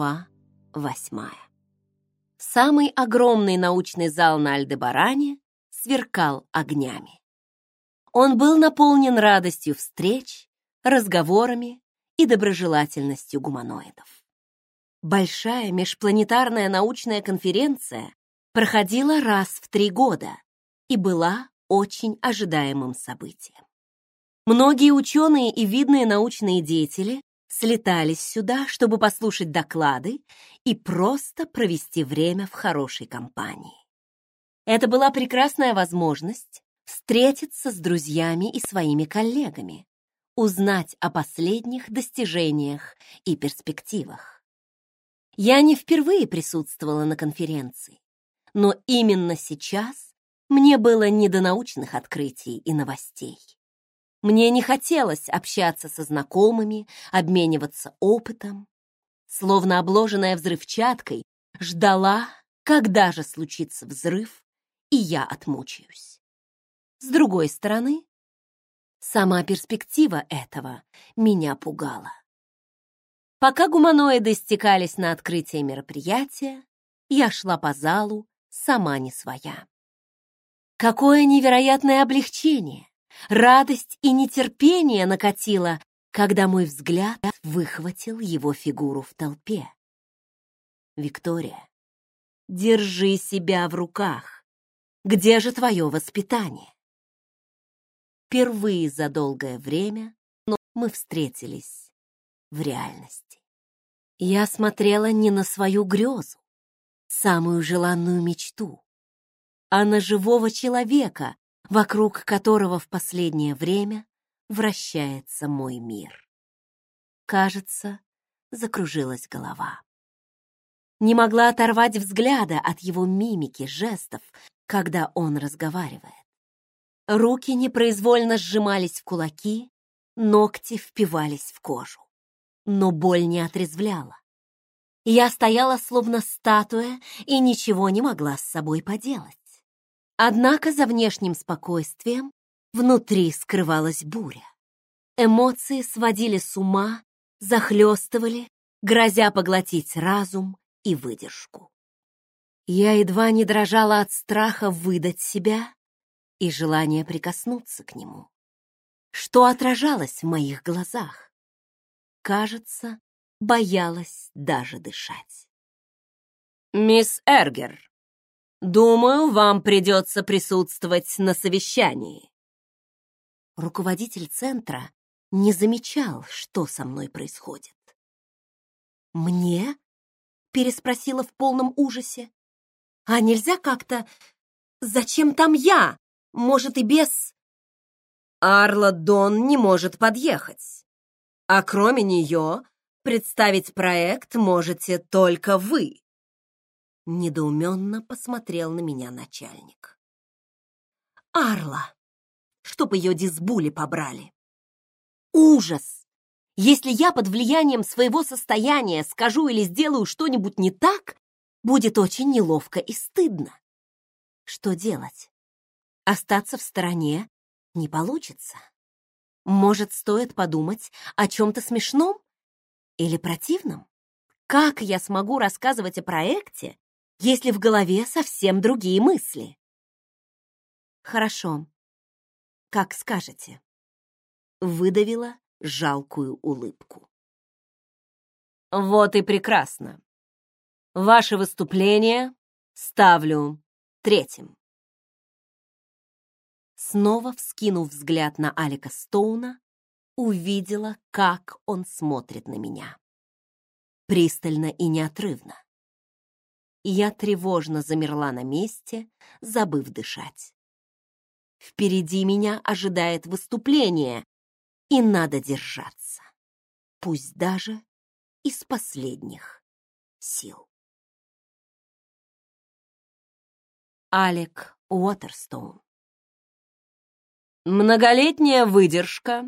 Глава восьмая. Самый огромный научный зал на Альдебаране сверкал огнями. Он был наполнен радостью встреч, разговорами и доброжелательностью гуманоидов. Большая межпланетарная научная конференция проходила раз в три года и была очень ожидаемым событием. Многие ученые и видные научные деятели слетались сюда, чтобы послушать доклады и просто провести время в хорошей компании. Это была прекрасная возможность встретиться с друзьями и своими коллегами, узнать о последних достижениях и перспективах. Я не впервые присутствовала на конференции, но именно сейчас мне было не до научных открытий и новостей. Мне не хотелось общаться со знакомыми, обмениваться опытом. Словно обложенная взрывчаткой, ждала, когда же случится взрыв, и я отмучаюсь. С другой стороны, сама перспектива этого меня пугала. Пока гуманоиды стекались на открытие мероприятия, я шла по залу, сама не своя. Какое невероятное облегчение! Радость и нетерпение накатило, когда мой взгляд выхватил его фигуру в толпе. Виктория, держи себя в руках. Где же твое воспитание? Впервые за долгое время мы встретились в реальности. Я смотрела не на свою грезу, самую желанную мечту, а на живого человека, вокруг которого в последнее время вращается мой мир. Кажется, закружилась голова. Не могла оторвать взгляда от его мимики, жестов, когда он разговаривает. Руки непроизвольно сжимались в кулаки, ногти впивались в кожу. Но боль не отрезвляла. Я стояла словно статуя и ничего не могла с собой поделать. Однако за внешним спокойствием внутри скрывалась буря. Эмоции сводили с ума, захлестывали, грозя поглотить разум и выдержку. Я едва не дрожала от страха выдать себя и желания прикоснуться к нему. Что отражалось в моих глазах? Кажется, боялась даже дышать. «Мисс Эргер», Думаю, вам придется присутствовать на совещании. Руководитель центра не замечал, что со мной происходит. «Мне?» — переспросила в полном ужасе. «А нельзя как-то... Зачем там я? Может, и без...» Арла Дон не может подъехать. А кроме нее представить проект можете только вы. Недоуменно посмотрел на меня начальник. Арла! Чтоб ее дисбули побрали! Ужас! Если я под влиянием своего состояния скажу или сделаю что-нибудь не так, будет очень неловко и стыдно. Что делать? Остаться в стороне не получится. Может, стоит подумать о чем-то смешном или противном? Как я смогу рассказывать о проекте, если в голове совсем другие мысли? Хорошо, как скажете. Выдавила жалкую улыбку. Вот и прекрасно. Ваше выступление ставлю третьим. Снова вскинув взгляд на Алика Стоуна, увидела, как он смотрит на меня. Пристально и неотрывно и я тревожно замерла на месте, забыв дышать. Впереди меня ожидает выступление, и надо держаться, пусть даже из последних сил. Алек Уотерстоун Многолетняя выдержка,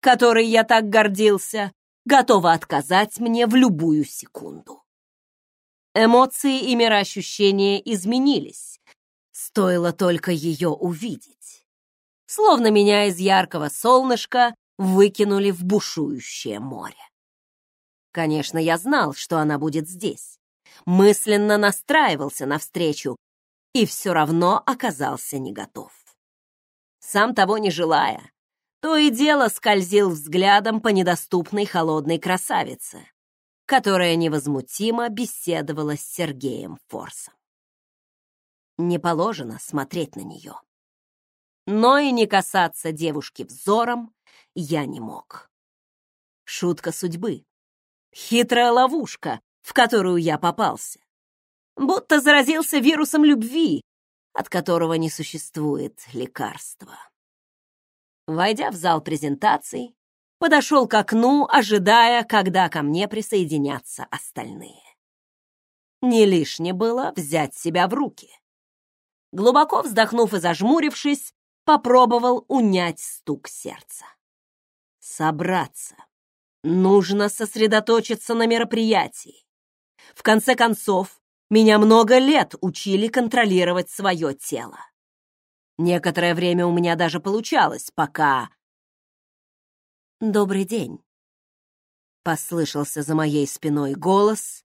которой я так гордился, готова отказать мне в любую секунду. Эмоции и мироощущения изменились. Стоило только ее увидеть. Словно меня из яркого солнышка выкинули в бушующее море. Конечно, я знал, что она будет здесь. Мысленно настраивался на встречу и все равно оказался не готов. Сам того не желая, то и дело скользил взглядом по недоступной холодной красавице, которая невозмутимо беседовала с Сергеем Форсом. Не положено смотреть на нее. Но и не касаться девушки взором я не мог. Шутка судьбы. Хитрая ловушка, в которую я попался. Будто заразился вирусом любви, от которого не существует лекарства. Войдя в зал презентаций, подошел к окну, ожидая, когда ко мне присоединятся остальные. Не лишне было взять себя в руки. Глубоко вздохнув и зажмурившись, попробовал унять стук сердца. Собраться. Нужно сосредоточиться на мероприятии. В конце концов, меня много лет учили контролировать свое тело. Некоторое время у меня даже получалось, пока... «Добрый день», — послышался за моей спиной голос,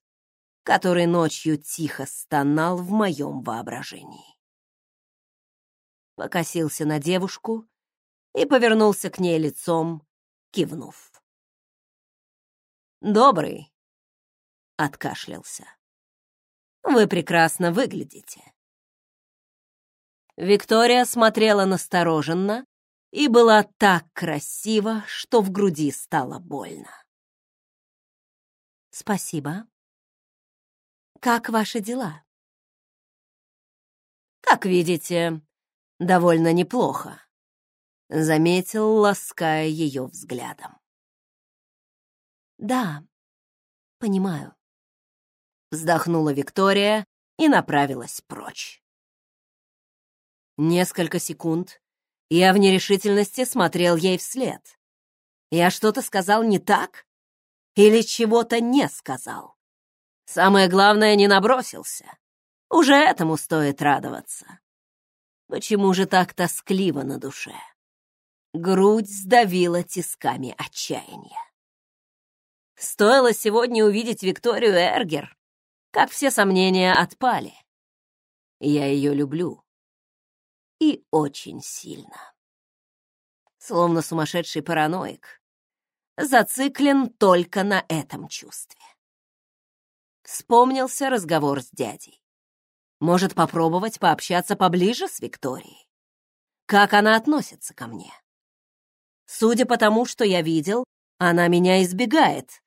который ночью тихо стонал в моем воображении. Покосился на девушку и повернулся к ней лицом, кивнув. «Добрый», — откашлялся. «Вы прекрасно выглядите». Виктория смотрела настороженно и была так красива, что в груди стало больно. «Спасибо. Как ваши дела?» «Как видите, довольно неплохо», — заметил, лаская ее взглядом. «Да, понимаю», — вздохнула Виктория и направилась прочь. Несколько секунд я в нерешительности смотрел ей вслед. Я что-то сказал не так? Или чего-то не сказал? Самое главное, не набросился. Уже этому стоит радоваться. Почему же так тоскливо на душе? Грудь сдавила тисками отчаяния. Стоило сегодня увидеть Викторию Эргер, как все сомнения отпали. Я ее люблю. И очень сильно. Словно сумасшедший параноик. Зациклен только на этом чувстве. Вспомнился разговор с дядей. Может, попробовать пообщаться поближе с Викторией? Как она относится ко мне? Судя по тому, что я видел, она меня избегает,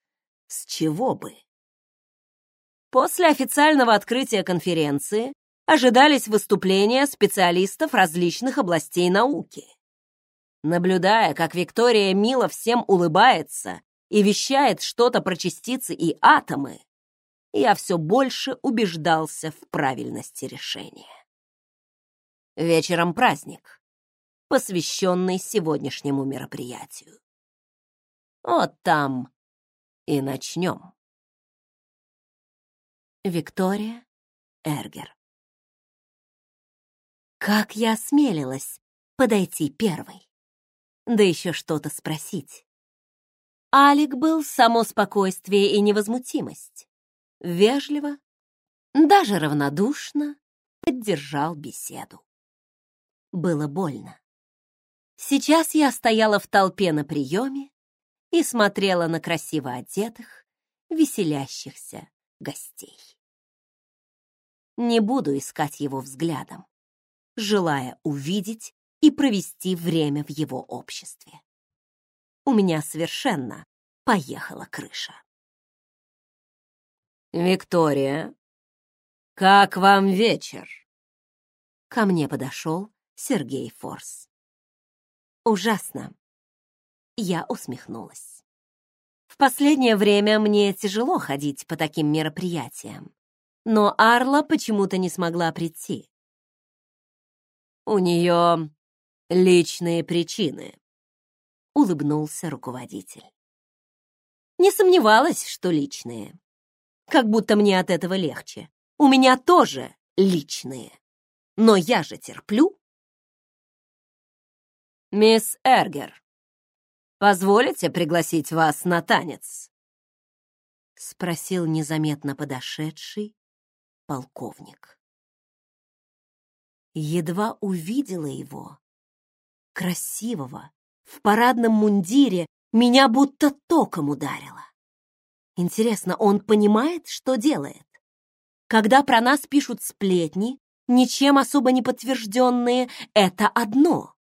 с чего бы? После официального открытия конференции ожидались выступления специалистов различных областей науки. Наблюдая, как Виктория мило всем улыбается и вещает что-то про частицы и атомы, я все больше убеждался в правильности решения. Вечером праздник, посвященный сегодняшнему мероприятию. Вот там и начнем. Виктория Эргер Как я осмелилась подойти первой, да еще что-то спросить. Алик был само спокойствие и невозмутимость. Вежливо, даже равнодушно поддержал беседу. Было больно. Сейчас я стояла в толпе на приеме и смотрела на красиво одетых, веселящихся гостей. Не буду искать его взглядом, желая увидеть и провести время в его обществе. У меня совершенно поехала крыша. «Виктория, как вам вечер?» Ко мне подошел Сергей Форс. «Ужасно», я усмехнулась. В последнее время мне тяжело ходить по таким мероприятиям, но Арла почему-то не смогла прийти. У нее личные причины, улыбнулся руководитель. Не сомневалась, что личные. Как будто мне от этого легче. У меня тоже личные. Но я же терплю. Мисс Эргер, Позволите пригласить вас на танец?» спросил незаметно подошедший полковник. Едва увидела его, красивого, в парадном мундире, меня будто током ударило. Интересно, он понимает, что делает? Когда про нас пишут сплетни, ничем особо не подтвержденные, это одно.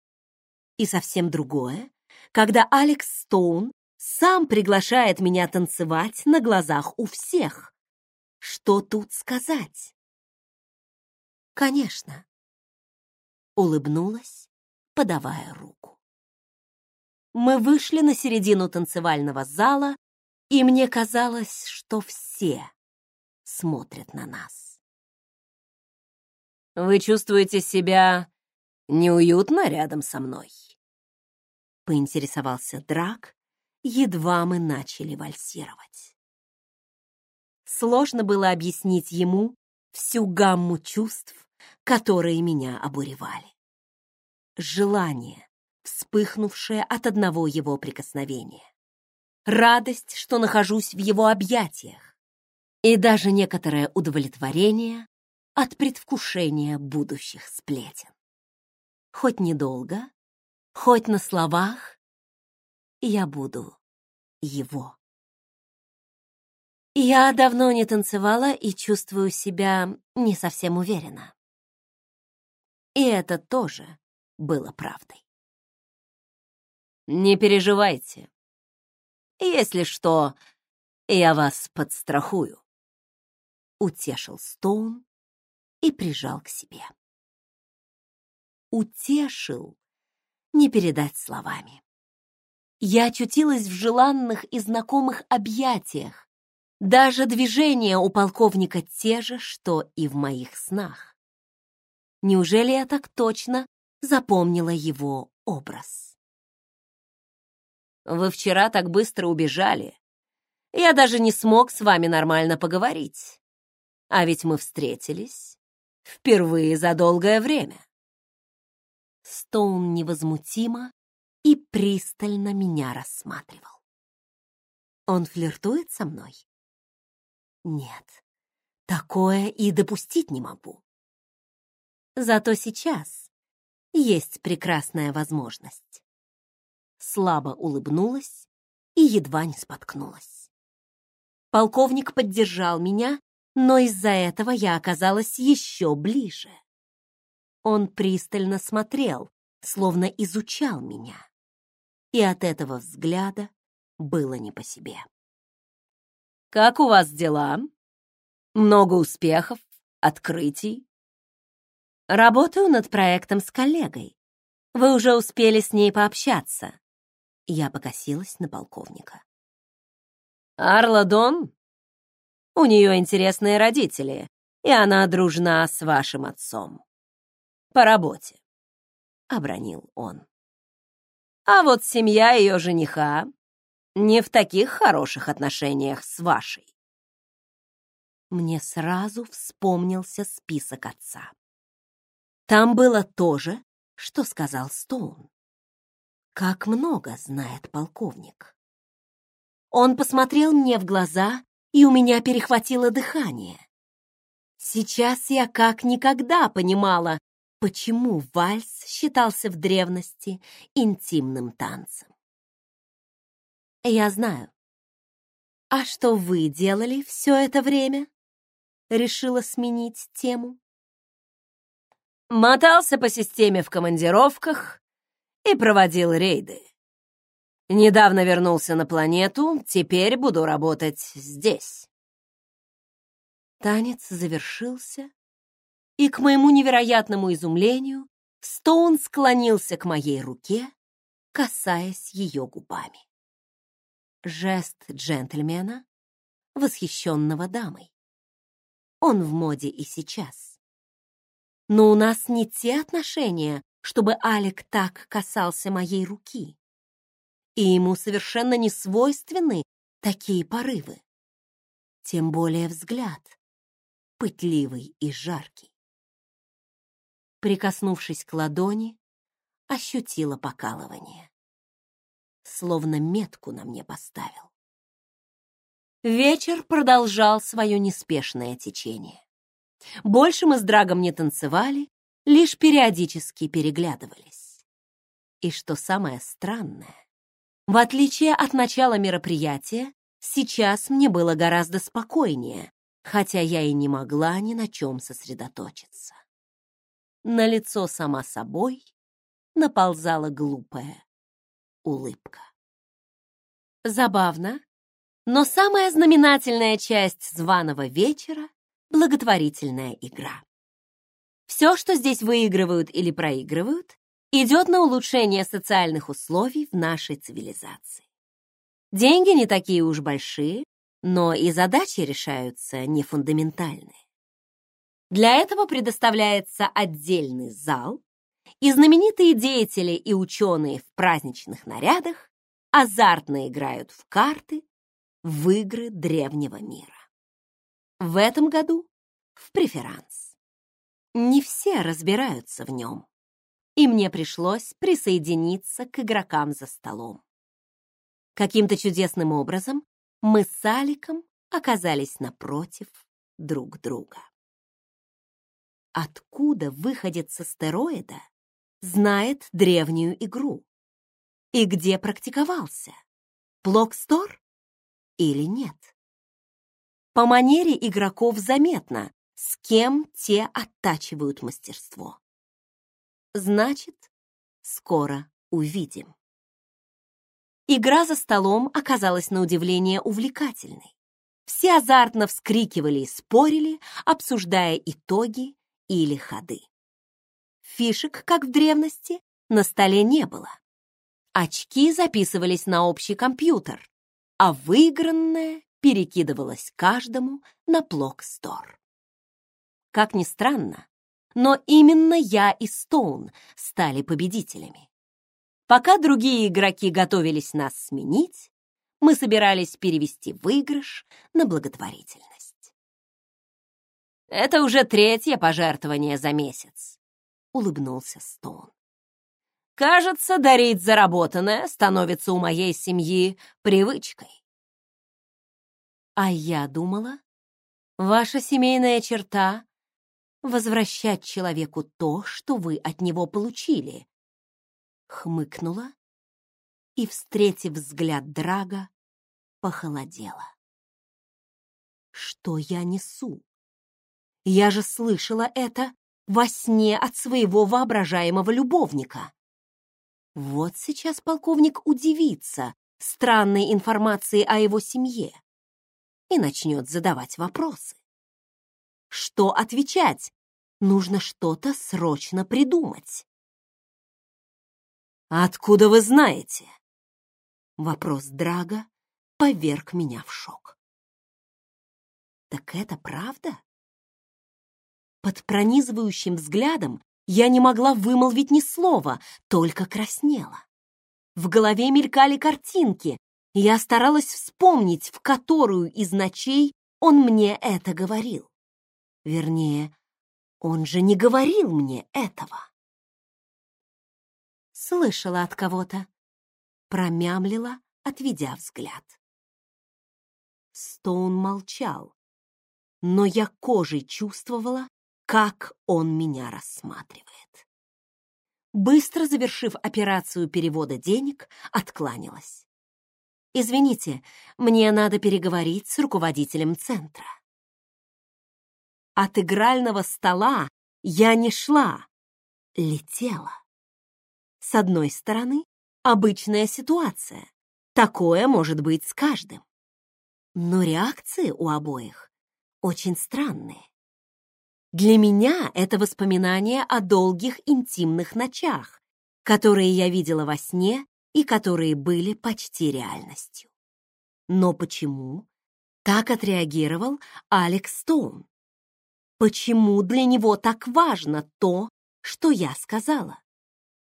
И совсем другое, когда Алекс Стоун сам приглашает меня танцевать на глазах у всех. Что тут сказать? Конечно. Улыбнулась, подавая руку. Мы вышли на середину танцевального зала, и мне казалось, что все смотрят на нас. «Вы чувствуете себя неуютно рядом со мной?» — поинтересовался Драк, едва мы начали вальсировать. Сложно было объяснить ему всю гамму чувств, которые меня обуревали. Желание, вспыхнувшее от одного его прикосновения. Радость, что нахожусь в его объятиях. И даже некоторое удовлетворение от предвкушения будущих сплетен. Хоть недолго, хоть на словах, я буду его. Я давно не танцевала и чувствую себя не совсем уверенно. И это тоже было правдой. Не переживайте. Если что, я вас подстрахую. Утешил Стоун и прижал к себе. Утешил, не передать словами. Я очутилась в желанных и знакомых объятиях. Даже движения у полковника те же, что и в моих снах. Неужели я так точно запомнила его образ? Вы вчера так быстро убежали. Я даже не смог с вами нормально поговорить. А ведь мы встретились впервые за долгое время. Стоун невозмутимо и пристально меня рассматривал. Он флиртует со мной? Нет, такое и допустить не могу. Зато сейчас есть прекрасная возможность. Слабо улыбнулась и едва не споткнулась. Полковник поддержал меня, но из-за этого я оказалась еще ближе. Он пристально смотрел, словно изучал меня и от этого взгляда было не по себе. «Как у вас дела? Много успехов, открытий?» «Работаю над проектом с коллегой. Вы уже успели с ней пообщаться». Я покосилась на полковника. «Арла Дон? У нее интересные родители, и она дружна с вашим отцом. По работе», — обронил он. А вот семья ее жениха не в таких хороших отношениях с вашей. Мне сразу вспомнился список отца. Там было то же, что сказал Стоун. Как много знает полковник. Он посмотрел мне в глаза, и у меня перехватило дыхание. Сейчас я как никогда понимала, почему вальс считался в древности интимным танцем. Я знаю. А что вы делали все это время? Решила сменить тему. Мотался по системе в командировках и проводил рейды. Недавно вернулся на планету, теперь буду работать здесь. Танец завершился, и, к моему невероятному изумлению, Стоун склонился к моей руке, касаясь ее губами. Жест джентльмена, восхищенного дамой. Он в моде и сейчас. Но у нас не те отношения, чтобы Алик так касался моей руки. И ему совершенно не свойственны такие порывы. Тем более взгляд, пытливый и жаркий прикоснувшись к ладони, ощутила покалывание. Словно метку на мне поставил. Вечер продолжал свое неспешное течение. Больше мы с Драгом не танцевали, лишь периодически переглядывались. И что самое странное, в отличие от начала мероприятия, сейчас мне было гораздо спокойнее, хотя я и не могла ни на чем сосредоточиться. На лицо сама собой наползала глупая улыбка. Забавно, но самая знаменательная часть званого вечера — благотворительная игра. Все, что здесь выигрывают или проигрывают, идет на улучшение социальных условий в нашей цивилизации. Деньги не такие уж большие, но и задачи решаются не фундаментальные. Для этого предоставляется отдельный зал, и знаменитые деятели и ученые в праздничных нарядах азартно играют в карты, в игры древнего мира. В этом году в преферанс. Не все разбираются в нем, и мне пришлось присоединиться к игрокам за столом. Каким-то чудесным образом мы с Аликом оказались напротив друг друга. Откуда выходит с астероида знает древнюю игру? И где практиковался? Блокстор или нет? По манере игроков заметно, с кем те оттачивают мастерство. Значит, скоро увидим. Игра за столом оказалась на удивление увлекательной. Все азартно вскрикивали и спорили, обсуждая итоги или ходы. Фишек, как в древности, на столе не было. Очки записывались на общий компьютер, а выигранное перекидывалось каждому на Блокстор. Как ни странно, но именно я и Стоун стали победителями. Пока другие игроки готовились нас сменить, мы собирались перевести выигрыш на благотворительность. «Это уже третье пожертвование за месяц», — улыбнулся Стоун. «Кажется, дарить заработанное становится у моей семьи привычкой». А я думала, ваша семейная черта — возвращать человеку то, что вы от него получили. Хмыкнула и, встретив взгляд Драга, похолодела. Что я несу? Я же слышала это во сне от своего воображаемого любовника. Вот сейчас полковник удивится странной информации о его семье и начнет задавать вопросы. Что отвечать? Нужно что-то срочно придумать. «Откуда вы знаете?» Вопрос Драга поверг меня в шок. «Так это правда?» Под пронизывающим взглядом я не могла вымолвить ни слова, только краснела. В голове мелькали картинки, я старалась вспомнить, в которую из ночей он мне это говорил. Вернее, он же не говорил мне этого. Слышала от кого-то. Промямлила, отведя взгляд. Стоун молчал, но я кожей чувствовала, как он меня рассматривает. Быстро завершив операцию перевода денег, откланялась. «Извините, мне надо переговорить с руководителем центра». От игрального стола я не шла, летела. С одной стороны, обычная ситуация. Такое может быть с каждым. Но реакции у обоих очень странные. Для меня это воспоминание о долгих интимных ночах, которые я видела во сне и которые были почти реальностью. Но почему так отреагировал Алекс Стоун? Почему для него так важно то, что я сказала?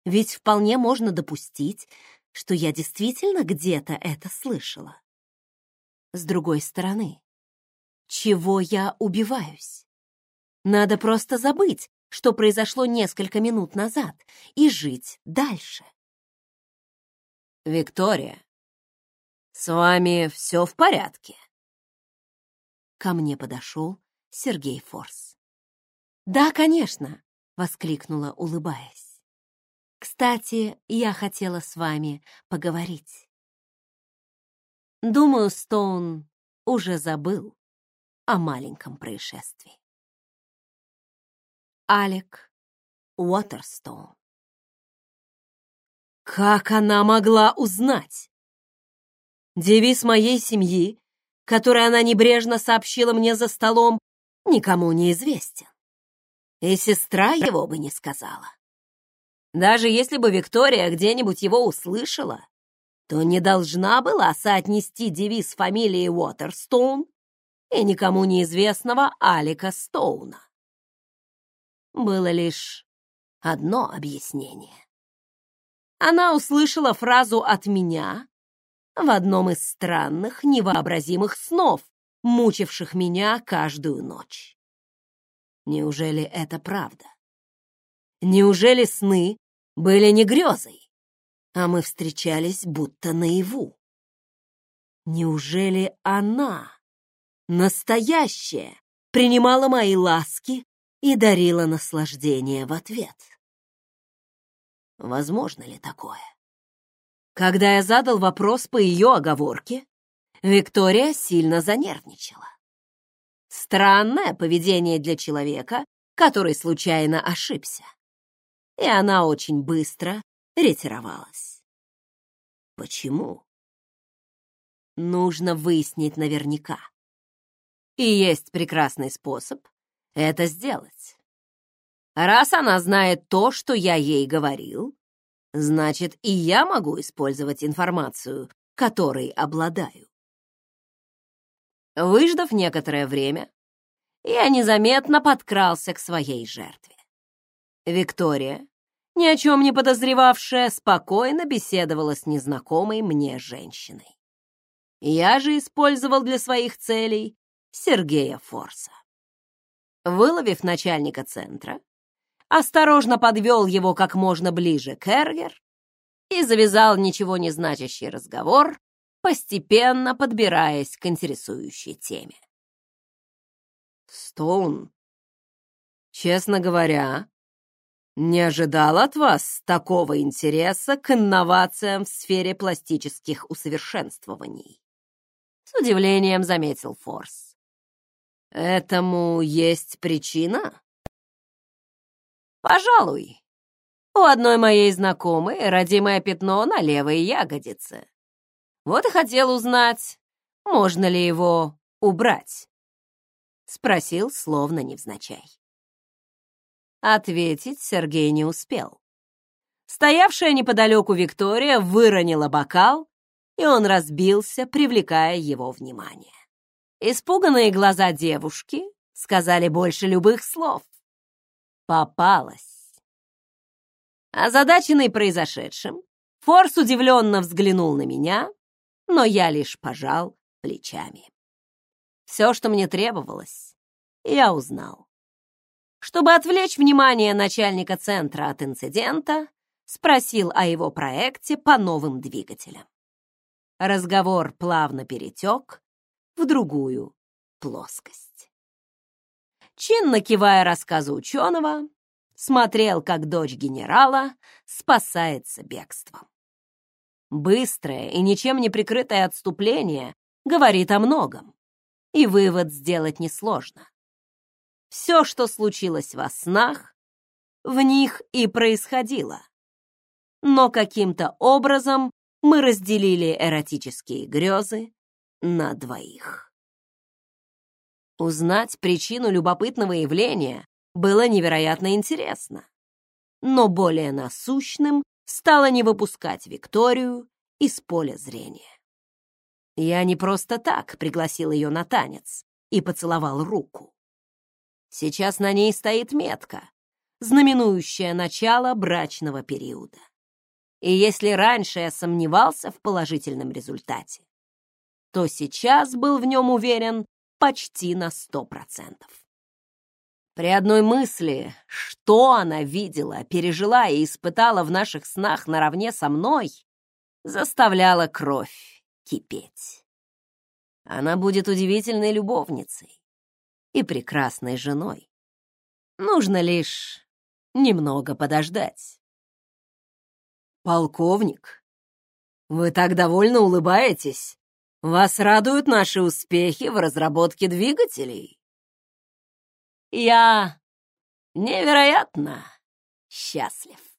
Ведь вполне можно допустить, что я действительно где-то это слышала. С другой стороны, чего я убиваюсь? Надо просто забыть, что произошло несколько минут назад, и жить дальше. «Виктория, с вами все в порядке?» ко мне подошел Сергей Форс. «Да, конечно!» — воскликнула, улыбаясь. «Кстати, я хотела с вами поговорить». Думаю, Стоун уже забыл о маленьком происшествии. Алек Уотерстоун. Как она могла узнать? Девиз моей семьи, который она небрежно сообщила мне за столом, никому не известен. И сестра его бы не сказала. Даже если бы Виктория где-нибудь его услышала, то не должна была соотнести девиз фамилии Уотерстоун и никому неизвестного Алика Стоуна. Было лишь одно объяснение. Она услышала фразу от меня в одном из странных, невообразимых снов, мучивших меня каждую ночь. Неужели это правда? Неужели сны были не грезой, а мы встречались будто наяву? Неужели она, настоящая, принимала мои ласки и дарила наслаждение в ответ? Возможно ли такое? Когда я задал вопрос по ее оговорке, Виктория сильно занервничала. Странное поведение для человека, который случайно ошибся. И она очень быстро ретировалась. Почему? Нужно выяснить наверняка. И есть прекрасный способ это сделать. Раз она знает то, что я ей говорил, Значит, и я могу использовать информацию, которой обладаю. Выждав некоторое время, я незаметно подкрался к своей жертве. Виктория, ни о чем не подозревавшая, спокойно беседовала с незнакомой мне женщиной. Я же использовал для своих целей Сергея Форса. Выловив начальника центра, осторожно подвел его как можно ближе к Эргер и завязал ничего не значащий разговор, постепенно подбираясь к интересующей теме. «Стоун, честно говоря, не ожидал от вас такого интереса к инновациям в сфере пластических усовершенствований», с удивлением заметил Форс. «Этому есть причина?» Пожалуй. У одной моей знакомой родимое пятно на левой ягодице. Вот и хотел узнать, можно ли его убрать. Спросил, словно невзначай. Ответить Сергей не успел. Стоявшая неподалеку Виктория выронила бокал, и он разбился, привлекая его внимание. Испуганные глаза девушки сказали больше любых слов. Попалась. Озадаченный произошедшим, Форс удивленно взглянул на меня, но я лишь пожал плечами. Все, что мне требовалось, я узнал. Чтобы отвлечь внимание начальника центра от инцидента, спросил о его проекте по новым двигателям. Разговор плавно перетек в другую плоскость чинно кивая рассказу ученого, смотрел, как дочь генерала спасается бегством. Быстрое и ничем не прикрытое отступление говорит о многом, и вывод сделать несложно. Все, что случилось во снах, в них и происходило. Но каким-то образом мы разделили эротические грезы на двоих. Узнать причину любопытного явления было невероятно интересно. Но более насущным стало не выпускать Викторию из поля зрения. Я не просто так пригласил ее на танец и поцеловал руку. Сейчас на ней стоит метка, знаменующая начало брачного периода. И если раньше я сомневался в положительном результате, то сейчас был в нем уверен почти на сто процентов. При одной мысли, что она видела, пережила и испытала в наших снах наравне со мной, заставляла кровь кипеть. Она будет удивительной любовницей и прекрасной женой. Нужно лишь немного подождать. Полковник, вы так довольно улыбаетесь. Вас радуют наши успехи в разработке двигателей. Я невероятно счастлив.